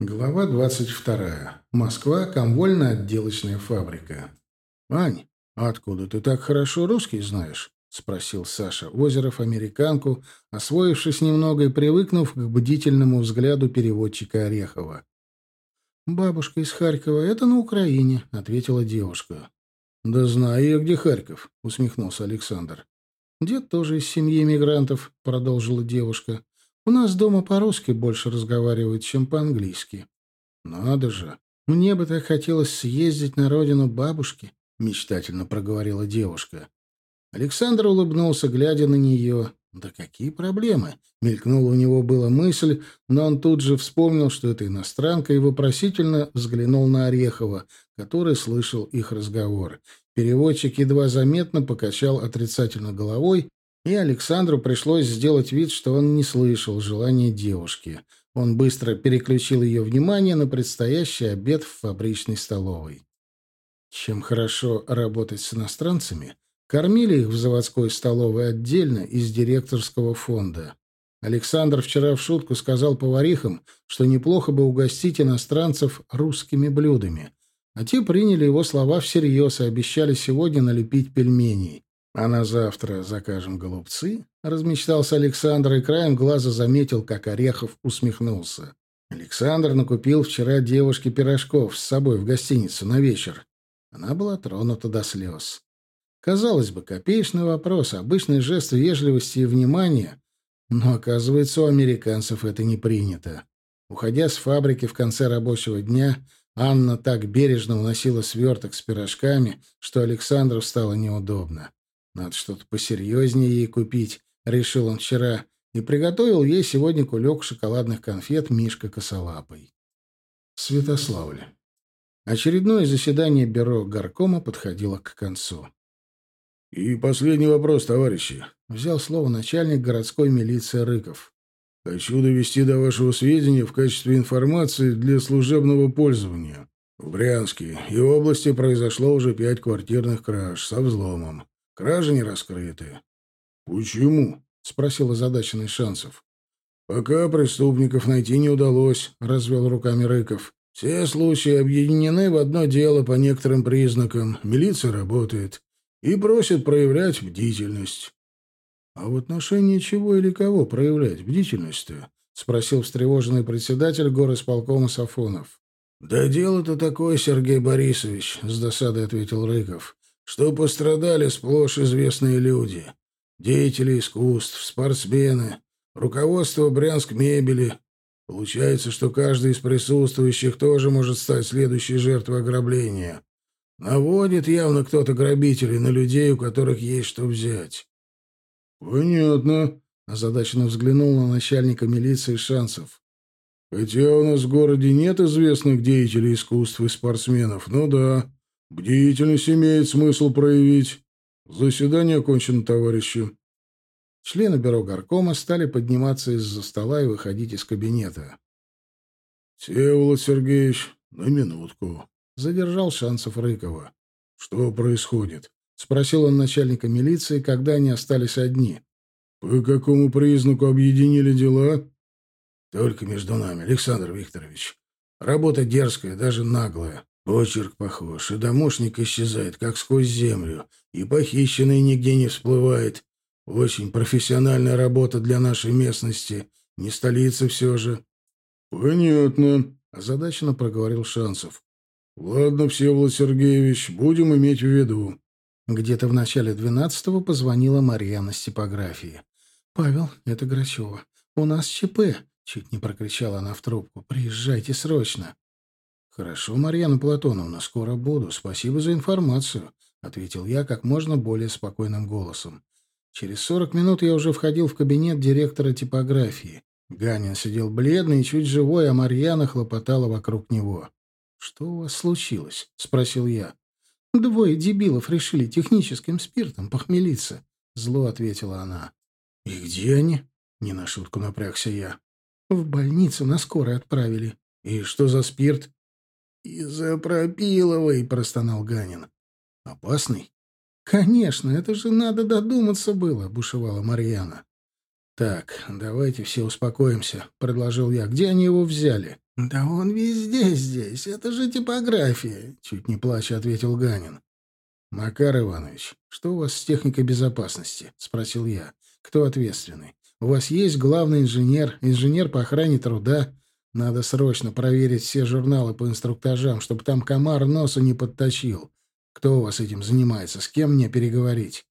Глава 22. Москва. Комвольно-отделочная фабрика. «Ань, откуда ты так хорошо русский знаешь?» — спросил Саша Озеров американку, освоившись немного и привыкнув к бдительному взгляду переводчика Орехова. «Бабушка из Харькова. Это на Украине», — ответила девушка. «Да знаю я, где Харьков», — усмехнулся Александр. «Дед тоже из семьи иммигрантов», — продолжила девушка. У нас дома по-русски больше разговаривают, чем по-английски. Надо же. Мне бы так хотелось съездить на родину бабушки, мечтательно проговорила девушка. Александр улыбнулся, глядя на нее. Да какие проблемы? Мелькнула у него была мысль, но он тут же вспомнил, что это иностранка, и вопросительно взглянул на Орехова, который слышал их разговор. Переводчик едва заметно покачал отрицательно головой, и Александру пришлось сделать вид, что он не слышал желания девушки. Он быстро переключил ее внимание на предстоящий обед в фабричной столовой. Чем хорошо работать с иностранцами, кормили их в заводской столовой отдельно из директорского фонда. Александр вчера в шутку сказал поварихам, что неплохо бы угостить иностранцев русскими блюдами, а те приняли его слова всерьез и обещали сегодня налепить пельменей. «А на завтра закажем голубцы?» — размечтался Александр и краем глаза заметил, как Орехов усмехнулся. Александр накупил вчера девушке пирожков с собой в гостиницу на вечер. Она была тронута до слез. Казалось бы, копеечный вопрос, обычный жест вежливости и внимания, но, оказывается, у американцев это не принято. Уходя с фабрики в конце рабочего дня, Анна так бережно уносила сверток с пирожками, что Александру стало неудобно. Надо что-то посерьезнее ей купить, решил он вчера, и приготовил ей сегодня кулек шоколадных конфет Мишка Косолапой. Святославль. Очередное заседание бюро горкома подходило к концу. «И последний вопрос, товарищи», — взял слово начальник городской милиции Рыков. «Хочу довести до вашего сведения в качестве информации для служебного пользования. В Брянске и области произошло уже пять квартирных краж со взломом. Кражи не раскрыты. Почему? спросил озадаченный Шансов. Пока преступников найти не удалось, развел руками Рыков. Все случаи объединены в одно дело по некоторым признакам. Милиция работает и просит проявлять бдительность. А в отношении чего или кого проявлять бдительность-то? спросил встревоженный председатель горосполкома Сафонов. Да дело-то такое, Сергей Борисович, с досадой ответил Рыков что пострадали сплошь известные люди. Деятели искусств, спортсмены, руководство Брянск мебели. Получается, что каждый из присутствующих тоже может стать следующей жертвой ограбления. Наводит явно кто-то грабителей на людей, у которых есть что взять. «Понятно», — озадаченно взглянул на начальника милиции Шансов. «Хотя у нас в городе нет известных деятелей искусств и спортсменов, ну да, Бдительность имеет смысл проявить. Заседание окончено, товарищи. Члены бюро горкома стали подниматься из-за стола и выходить из кабинета. «Всеволод Сергеевич, на минутку», — задержал Шансов Рыкова. «Что происходит?» — спросил он начальника милиции, когда они остались одни. «По какому признаку объединили дела?» «Только между нами, Александр Викторович. Работа дерзкая, даже наглая. Почерк похож, и домушник исчезает, как сквозь землю, и похищенный нигде не всплывает. Очень профессиональная работа для нашей местности. Не столица все же. — Понятно, — озадаченно проговорил Шансов. — Ладно, Всеволод Сергеевич, будем иметь в виду. Где-то в начале двенадцатого позвонила Марьяна с типографии. — Павел, это Грачева. У нас ЧП, — чуть не прокричала она в трубку. — Приезжайте срочно. «Хорошо, Марьяна Платоновна, скоро буду. Спасибо за информацию», — ответил я как можно более спокойным голосом. Через сорок минут я уже входил в кабинет директора типографии. Ганин сидел бледный и чуть живой, а Марьяна хлопотала вокруг него. «Что у вас случилось?» — спросил я. «Двое дебилов решили техническим спиртом похмелиться», — зло ответила она. «И где они?» — не на шутку напрягся я. «В больницу на скорой отправили». «И что за спирт?» «Изопропиловый», — простонал Ганин. «Опасный?» «Конечно, это же надо додуматься было», — бушевала Марьяна. «Так, давайте все успокоимся», — предложил я. «Где они его взяли?» «Да он везде здесь. Это же типография», — чуть не плача ответил Ганин. «Макар Иванович, что у вас с техникой безопасности?» — спросил я. «Кто ответственный? У вас есть главный инженер, инженер по охране труда. Надо срочно проверить все журналы по инструктажам, чтобы там комар носа не подточил. Кто у вас этим занимается? С кем мне переговорить?»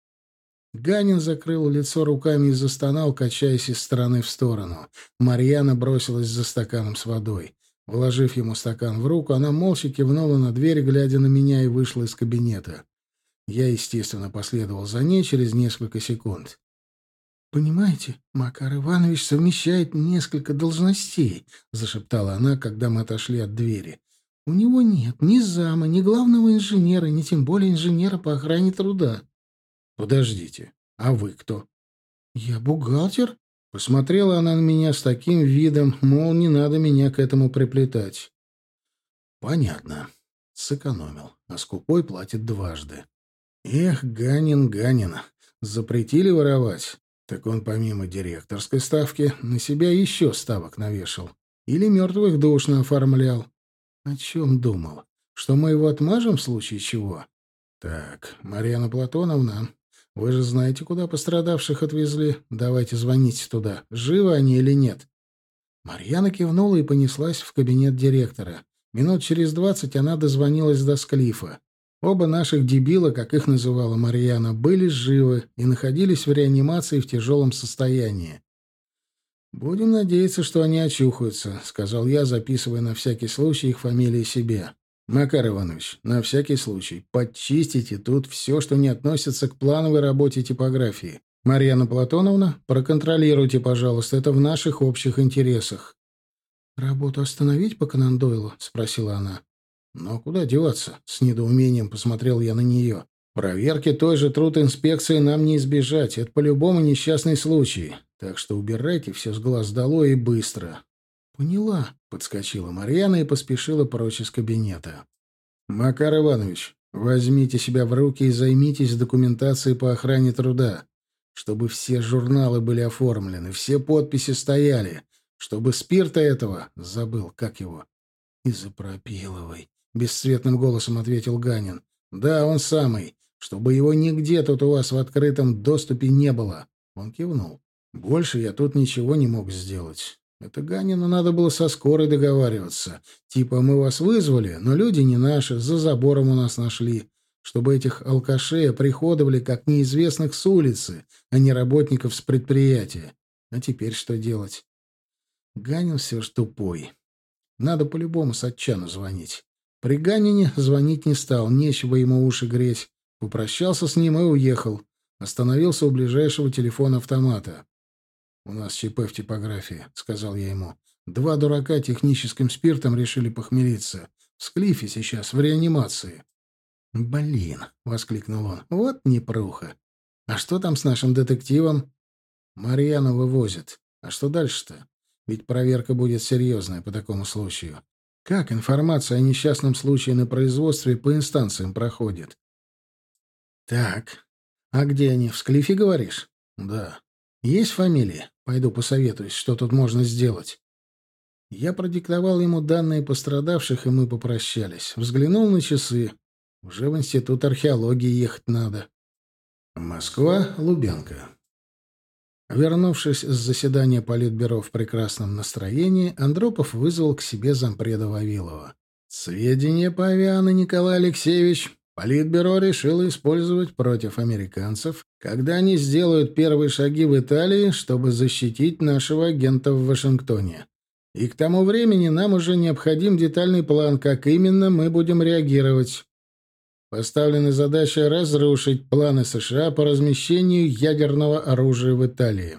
Ганин закрыл лицо руками и застонал, качаясь из стороны в сторону. Марьяна бросилась за стаканом с водой. Вложив ему стакан в руку, она молча кивнула на дверь, глядя на меня, и вышла из кабинета. Я, естественно, последовал за ней через несколько секунд. «Понимаете, Макар Иванович совмещает несколько должностей», — зашептала она, когда мы отошли от двери. «У него нет ни зама, ни главного инженера, ни тем более инженера по охране труда». «Подождите, а вы кто?» «Я бухгалтер?» Посмотрела она на меня с таким видом, мол, не надо меня к этому приплетать. «Понятно. Сэкономил. А скупой платит дважды. Эх, Ганин, Ганин. Запретили воровать. Так он помимо директорской ставки на себя еще ставок навешал. Или мертвых душ оформлял. О чем думал? Что мы его отмажем в случае чего? Так, Марьяна Платоновна, вы же знаете, куда пострадавших отвезли. Давайте звоните туда. Живы они или нет?» Марьяна кивнула и понеслась в кабинет директора. Минут через двадцать она дозвонилась до Склифа. Оба наших дебила, как их называла Марьяна, были живы и находились в реанимации в тяжелом состоянии. «Будем надеяться, что они очухаются», — сказал я, записывая на всякий случай их фамилии себе. Макар Иванович, на всякий случай, подчистите тут все, что не относится к плановой работе типографии. Марьяна Платоновна, проконтролируйте, пожалуйста, это в наших общих интересах. «Работу остановить по Конан спросила она. «Но куда деваться?» — с недоумением посмотрел я на нее. «Проверки той же труд инспекции нам не избежать. Это по-любому несчастный случай. Так что убирайте все с глаз долой и быстро. «Поняла», — подскочила Марьяна и поспешила прочь из кабинета. «Макар Иванович, возьмите себя в руки и займитесь документацией по охране труда, чтобы все журналы были оформлены, все подписи стояли, чтобы спирта этого, забыл, как его, изопропиловой», — бесцветным голосом ответил Ганин. «Да, он самый, чтобы его нигде тут у вас в открытом доступе не было». Он кивнул. «Больше я тут ничего не мог сделать. Это Ганину надо было со скорой договариваться. Типа мы вас вызвали, но люди не наши, за забором у нас нашли. Чтобы этих алкашей оприходовали как неизвестных с улицы, а не работников с предприятия. А теперь что делать? Ганин все ж тупой. Надо по-любому Сатчану звонить. При Ганине звонить не стал, нечего ему уши греть. Попрощался с ним и уехал. Остановился у ближайшего телефона автомата. «У нас ЧП в типографии», — сказал я ему. «Два дурака техническим спиртом решили похмелиться. В Склифе сейчас, в реанимации». «Блин!» — воскликнул он. «Вот непруха! А что там с нашим детективом?» «Марьяну вывозят. А что дальше-то? Ведь проверка будет серьезная по такому случаю. Как информация о несчастном случае на производстве по инстанциям проходит?» «Так. А где они? В Склифе, говоришь?» «Да. Есть фамилии?» Пойду посоветуюсь, что тут можно сделать. Я продиктовал ему данные пострадавших, и мы попрощались. Взглянул на часы. Уже в институт археологии ехать надо. Москва, Лубянка. Вернувшись с заседания Политбюро в прекрасном настроении, Андропов вызвал к себе зампреда Вавилова. «Сведения по Авиану Николай Алексеевич Политбюро решило использовать против американцев, когда они сделают первые шаги в Италии, чтобы защитить нашего агента в Вашингтоне. И к тому времени нам уже необходим детальный план, как именно мы будем реагировать. Поставлена задача разрушить планы США по размещению ядерного оружия в Италии.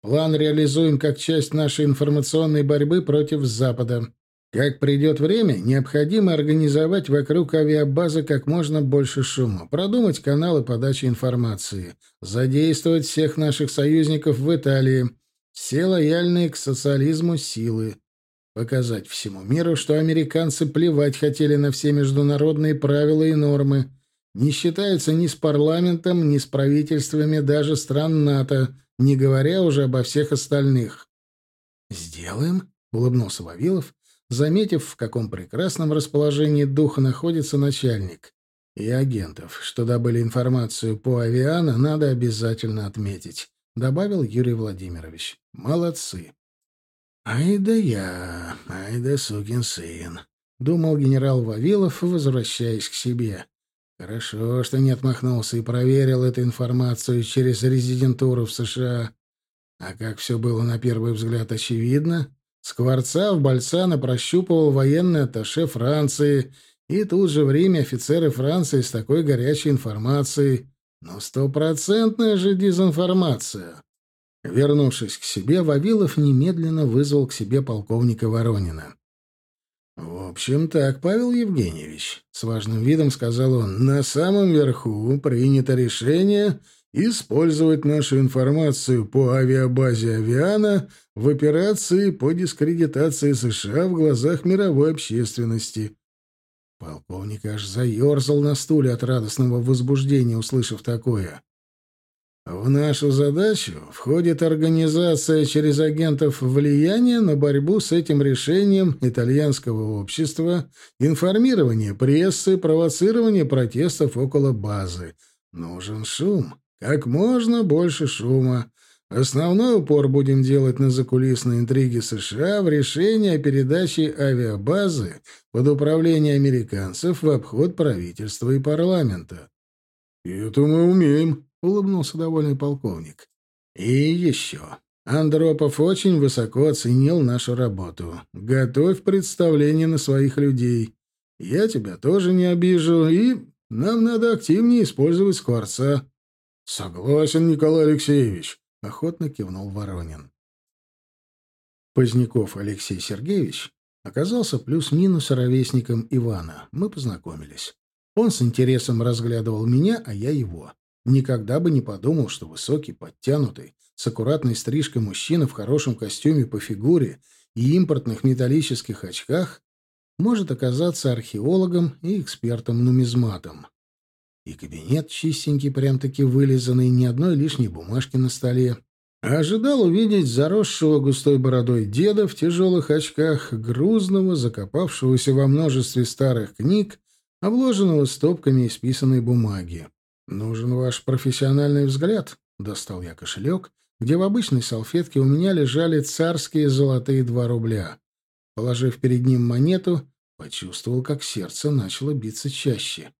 План реализуем как часть нашей информационной борьбы против Запада. Как придет время, необходимо организовать вокруг авиабазы как можно больше шума, продумать каналы подачи информации, задействовать всех наших союзников в Италии, все лояльные к социализму силы, показать всему миру, что американцы плевать хотели на все международные правила и нормы, не считаются ни с парламентом, ни с правительствами даже стран НАТО, не говоря уже обо всех остальных. «Сделаем», — улыбнулся Вавилов, заметив, в каком прекрасном расположении духа находится начальник. И агентов, что добыли информацию по авиана, надо обязательно отметить, добавил Юрий Владимирович. Молодцы. Ай да я, ай да сукин сын, думал генерал Вавилов, возвращаясь к себе. Хорошо, что не отмахнулся и проверил эту информацию через резидентуру в США. А как все было на первый взгляд очевидно, Скворца в Бальцана прощупывал военный атташе Франции, и тут же в Риме офицеры Франции с такой горячей информацией. Но стопроцентная же дезинформация. Вернувшись к себе, Вавилов немедленно вызвал к себе полковника Воронина. «В общем так, Павел Евгеньевич», — с важным видом сказал он, — «на самом верху принято решение использовать нашу информацию по авиабазе «Авиана» в операции по дискредитации США в глазах мировой общественности. Полковник аж заерзал на стуле от радостного возбуждения, услышав такое. В нашу задачу входит организация через агентов влияния на борьбу с этим решением итальянского общества, информирование прессы, провоцирование протестов около базы. Нужен шум, как можно больше шума. Основной упор будем делать на закулисные интриги США в решении о передаче авиабазы под управление американцев в обход правительства и парламента. «И это мы умеем», — улыбнулся довольный полковник. «И еще. Андропов очень высоко оценил нашу работу. Готовь представление на своих людей. Я тебя тоже не обижу, и нам надо активнее использовать скворца». «Согласен, Николай Алексеевич», — охотно кивнул Воронин. Поздняков Алексей Сергеевич оказался плюс-минус ровесником Ивана. Мы познакомились. Он с интересом разглядывал меня, а я его. Никогда бы не подумал, что высокий, подтянутый, с аккуратной стрижкой мужчина в хорошем костюме по фигуре и импортных металлических очках может оказаться археологом и экспертом-нумизматом. И кабинет чистенький, прям-таки вылизанный, ни одной лишней бумажки на столе. ожидал увидеть заросшего густой бородой деда в тяжелых очках, грузного, закопавшегося во множестве старых книг, обложенного стопками исписанной бумаги. «Нужен ваш профессиональный взгляд», — достал я кошелек, где в обычной салфетке у меня лежали царские золотые два рубля. Положив перед ним монету, почувствовал, как сердце начало биться чаще.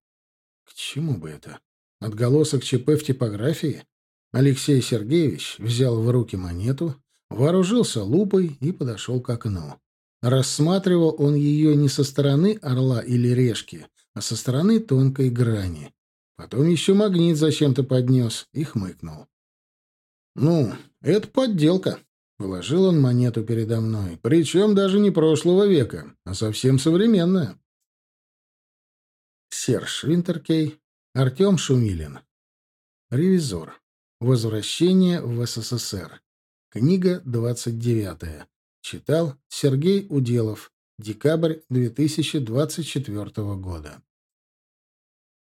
К чему бы это? Отголосок ЧП в типографии? Алексей Сергеевич взял в руки монету, вооружился лупой и подошел к окну. Рассматривал он ее не со стороны орла или решки, а со стороны тонкой грани. Потом еще магнит зачем-то поднес и хмыкнул. «Ну, это подделка», — положил он монету передо мной. «Причем даже не прошлого века, а совсем современная». Серж Винтеркей, Артем Шумилин. Ревизор. Возвращение в СССР. Книга 29. Читал Сергей Уделов. Декабрь 2024 года.